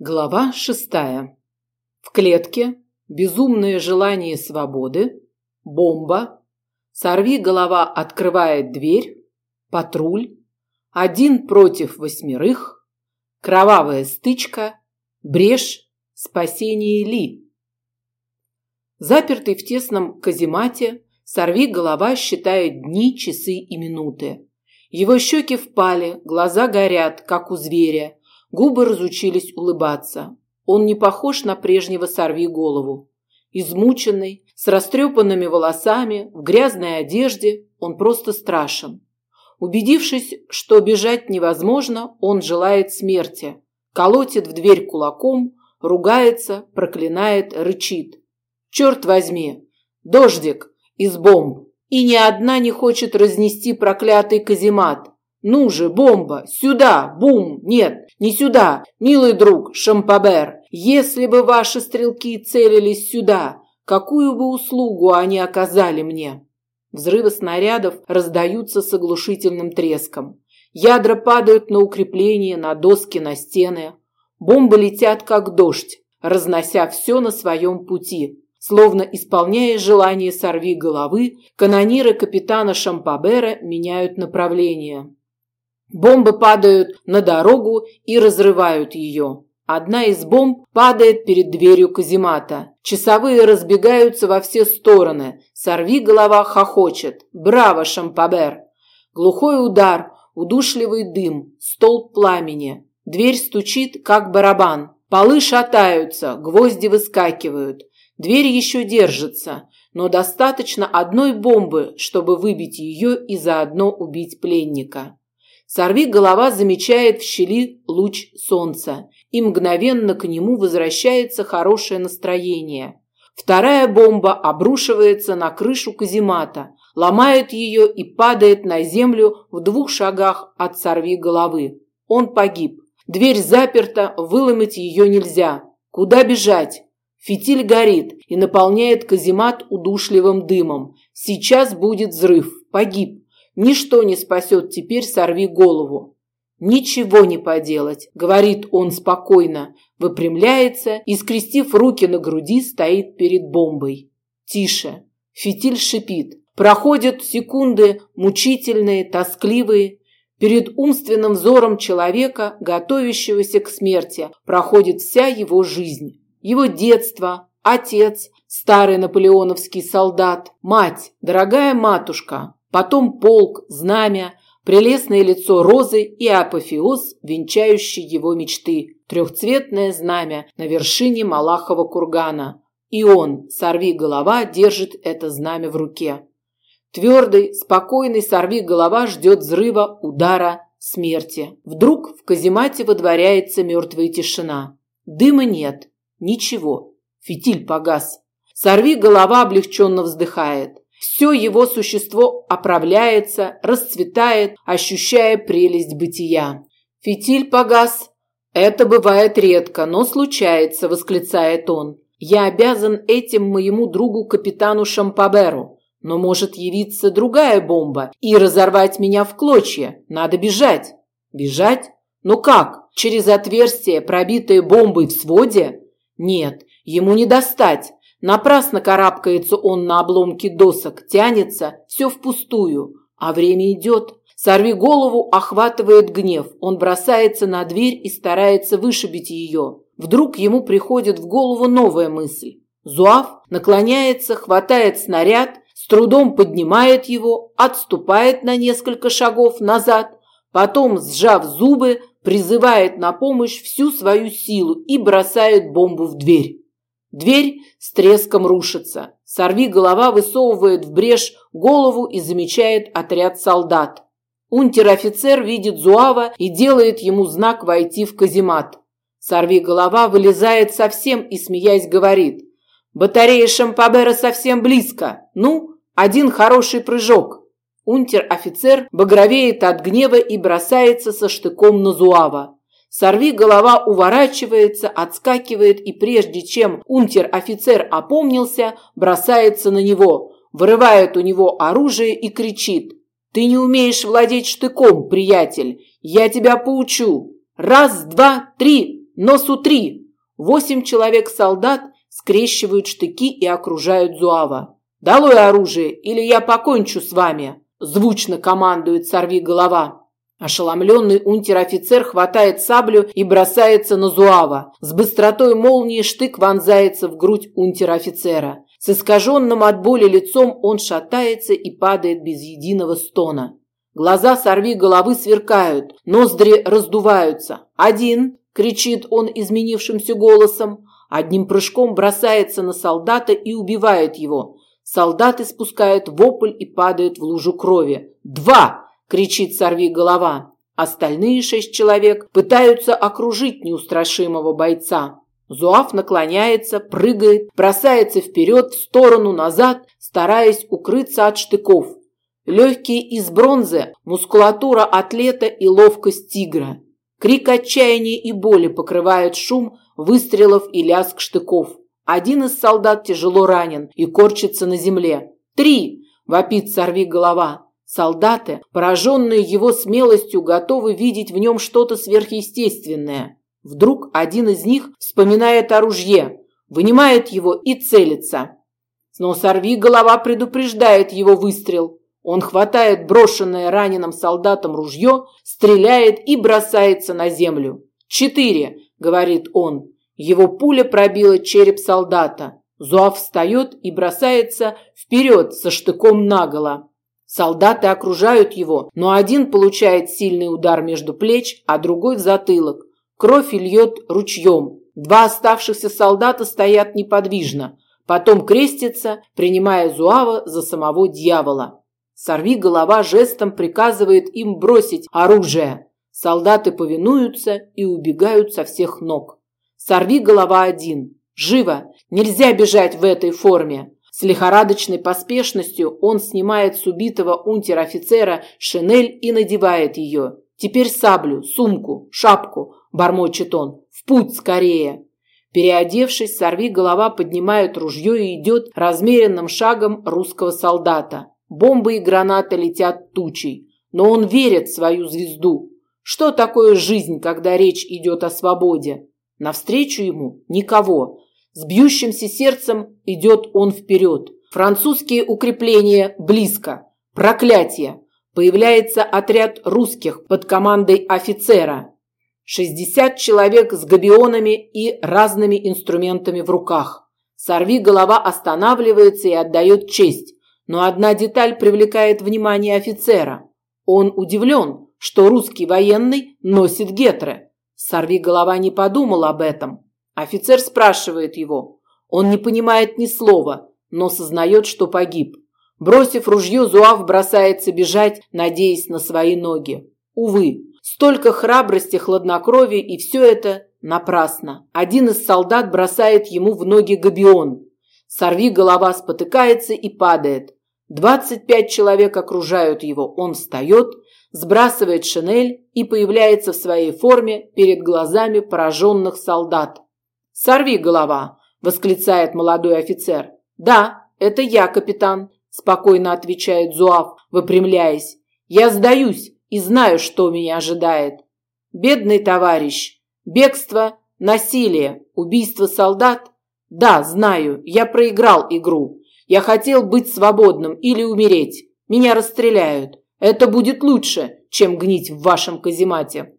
Глава шестая. В клетке безумное желание свободы, бомба, сорви голова открывает дверь, патруль, один против восьмерых, кровавая стычка, брешь, спасение Ли. Запертый в тесном каземате, сорви голова считает дни, часы и минуты. Его щеки впали, глаза горят, как у зверя, Губы разучились улыбаться. Он не похож на прежнего сорви голову. Измученный, с растрепанными волосами, в грязной одежде, он просто страшен. Убедившись, что бежать невозможно, он желает смерти. Колотит в дверь кулаком, ругается, проклинает, рычит. Черт возьми! Дождик из бомб! И ни одна не хочет разнести проклятый каземат. Ну же, бомба, сюда, бум, нет, не сюда, милый друг Шампабер. Если бы ваши стрелки целились сюда, какую бы услугу они оказали мне? Взрывы снарядов раздаются с оглушительным треском. Ядра падают на укрепления, на доски, на стены. Бомбы летят как дождь, разнося все на своем пути. Словно исполняя желание сорви головы, канониры капитана Шампабера меняют направление. Бомбы падают на дорогу и разрывают ее. Одна из бомб падает перед дверью каземата. Часовые разбегаются во все стороны. Сорви голова хохочет. Браво, Шампабер! Глухой удар, удушливый дым, столб пламени. Дверь стучит, как барабан. Полы шатаются, гвозди выскакивают. Дверь еще держится, но достаточно одной бомбы, чтобы выбить ее и заодно убить пленника. Сорви голова замечает в щели луч солнца, и мгновенно к нему возвращается хорошее настроение. Вторая бомба обрушивается на крышу каземата, ломает ее и падает на землю в двух шагах от сорви головы. Он погиб. Дверь заперта, выломать ее нельзя. Куда бежать? Фитиль горит и наполняет каземат удушливым дымом. Сейчас будет взрыв. Погиб. Ничто не спасет теперь сорви голову. Ничего не поделать, говорит он спокойно, выпрямляется и, скрестив руки на груди, стоит перед бомбой. Тише. Фитиль шипит. Проходят секунды мучительные, тоскливые. Перед умственным взором человека, готовящегося к смерти, проходит вся его жизнь. Его детство, отец, старый наполеоновский солдат, мать, дорогая матушка, потом полк, знамя, прелестное лицо розы и апофеоз, венчающий его мечты, трехцветное знамя на вершине Малахова кургана. И он, сорви голова, держит это знамя в руке. Твердый, спокойный сорви голова ждет взрыва, удара, смерти. Вдруг в каземате водворяется мертвая тишина. Дыма нет, ничего. Фитиль погас. Сорви голова облегченно вздыхает. Все его существо оправляется, расцветает, ощущая прелесть бытия. Фитиль погас. Это бывает редко, но случается, восклицает он. Я обязан этим моему другу капитану Шампаберу. Но может явиться другая бомба и разорвать меня в клочья. Надо бежать. Бежать? Но как? Через отверстие, пробитое бомбой в своде? Нет, ему не достать. Напрасно карабкается он на обломки досок, тянется, все впустую. А время идет. Сорви голову охватывает гнев. Он бросается на дверь и старается вышибить ее. Вдруг ему приходит в голову новая мысль. Зуав наклоняется, хватает снаряд, с трудом поднимает его, отступает на несколько шагов назад, потом, сжав зубы, призывает на помощь всю свою силу и бросает бомбу в дверь. Дверь с треском рушится. Сорви голова высовывает в брешь голову и замечает отряд солдат. Унтер-офицер видит Зуава и делает ему знак войти в каземат. Сорви голова вылезает совсем и, смеясь, говорит. «Батарея Шампабера совсем близко. Ну, один хороший прыжок». Унтер-офицер багровеет от гнева и бросается со штыком на Зуава. Сорви голова уворачивается, отскакивает и прежде чем унтер-офицер опомнился, бросается на него, вырывает у него оружие и кричит. «Ты не умеешь владеть штыком, приятель! Я тебя поучу! Раз, два, три! Носу три! Восемь человек-солдат скрещивают штыки и окружают Зуава. «Долой оружие, или я покончу с вами!» Звучно командует сорви голова. Ошеломленный унтер-офицер хватает саблю и бросается на Зуава. С быстротой молнии штык вонзается в грудь унтер-офицера. С искаженным от боли лицом он шатается и падает без единого стона. Глаза сорви головы сверкают, ноздри раздуваются. «Один!» – кричит он изменившимся голосом. Одним прыжком бросается на солдата и убивает его. Солдаты спускают вопль и падают в лужу крови. «Два!» – кричит сорви голова. Остальные шесть человек пытаются окружить неустрашимого бойца. Зуав наклоняется, прыгает, бросается вперед, в сторону, назад, стараясь укрыться от штыков. Легкие из бронзы, мускулатура атлета и ловкость тигра. Крик отчаяния и боли покрывает шум выстрелов и лязг штыков. Один из солдат тяжело ранен и корчится на земле. «Три!» – вопит сорви голова. Солдаты, пораженные его смелостью, готовы видеть в нем что-то сверхъестественное. Вдруг один из них вспоминает о ружье, вынимает его и целится. Но сорви голова предупреждает его выстрел. Он хватает брошенное раненым солдатом ружье, стреляет и бросается на землю. «Четыре!» – говорит он. Его пуля пробила череп солдата. Зуав встает и бросается вперед со штыком наголо. Солдаты окружают его, но один получает сильный удар между плеч, а другой в затылок. Кровь льет ручьем. Два оставшихся солдата стоят неподвижно. Потом крестятся, принимая Зуава за самого дьявола. Сорви голова жестом приказывает им бросить оружие. Солдаты повинуются и убегают со всех ног. Сорви голова один. Живо! Нельзя бежать в этой форме. С лихорадочной поспешностью он снимает с убитого унтер-офицера шинель и надевает ее. Теперь саблю, сумку, шапку, бормочет он. В путь скорее. Переодевшись, сорви голова поднимает ружье и идет размеренным шагом русского солдата. Бомбы и гранаты летят тучей, но он верит в свою звезду. Что такое жизнь, когда речь идет о свободе? Навстречу ему никого. С бьющимся сердцем идет он вперед. Французские укрепления близко. Проклятие! Появляется отряд русских под командой офицера. 60 человек с габионами и разными инструментами в руках. Сорви голова останавливается и отдает честь. Но одна деталь привлекает внимание офицера. Он удивлен, что русский военный носит гетры. Сорви голова не подумал об этом. Офицер спрашивает его. Он не понимает ни слова, но сознает, что погиб. Бросив ружье, Зуав бросается бежать, надеясь на свои ноги. Увы, столько храбрости, хладнокровия, и все это напрасно. Один из солдат бросает ему в ноги габион. Сорви голова спотыкается и падает. Двадцать пять человек окружают его. Он встает, сбрасывает шинель и появляется в своей форме перед глазами пораженных солдат. «Сорви голова!» – восклицает молодой офицер. «Да, это я, капитан», – спокойно отвечает Зуав, выпрямляясь. «Я сдаюсь и знаю, что меня ожидает. Бедный товарищ, бегство, насилие, убийство солдат. Да, знаю, я проиграл игру. Я хотел быть свободным или умереть. Меня расстреляют. Это будет лучше, чем гнить в вашем каземате.